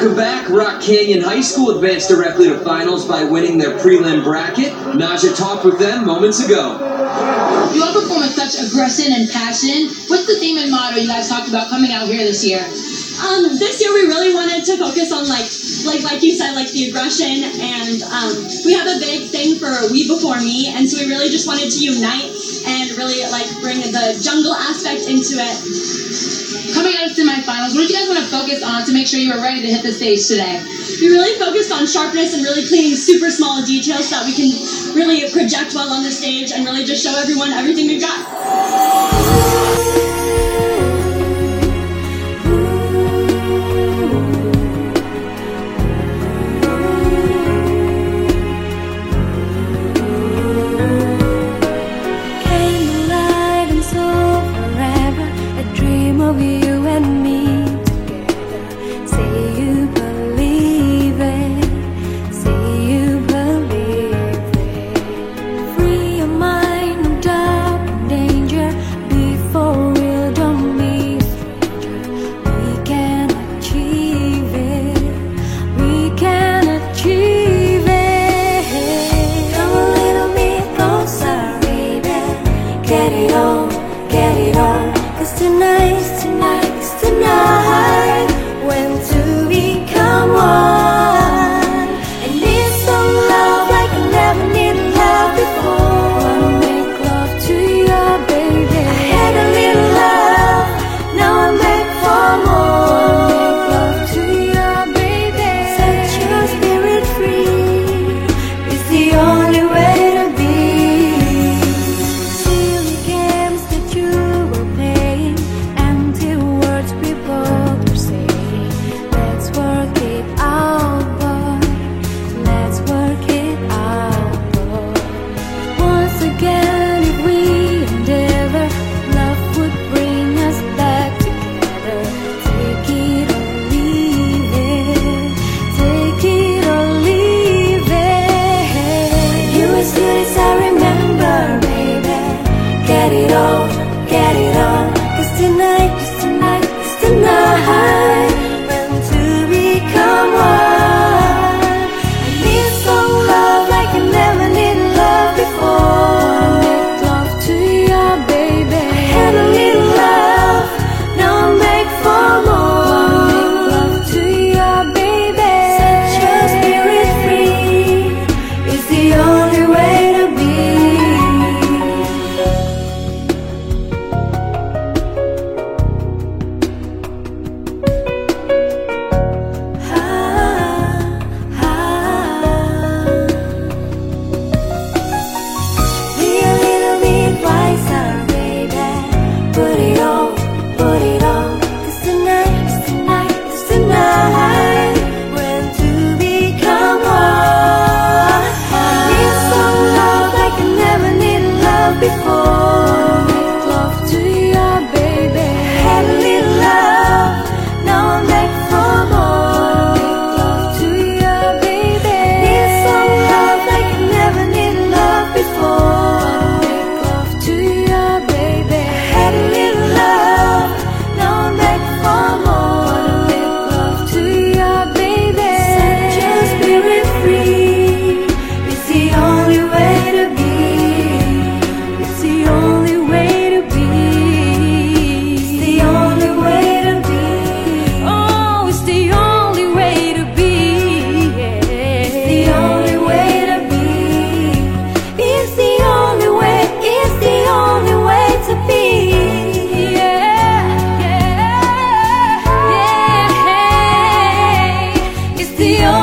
Welcome back. Rock Canyon High School advanced directly to finals by winning their prelim bracket. Naja talked with them moments ago. You all perform with such aggression and passion. What's the theme and motto you guys talked about coming out here this year? Um, this year we really wanted to focus on like, like, like you said, like the aggression, and um, we have a big thing for We Before Me, and so we really just wanted to unite and really like bring the jungle aspect into it. Coming out of semifinals, what did you guys want to focus on to make sure you were ready to hit the stage today? We really focused on sharpness and really cleaning super small details so that we can really project well on the stage and really just show everyone everything we've got. the only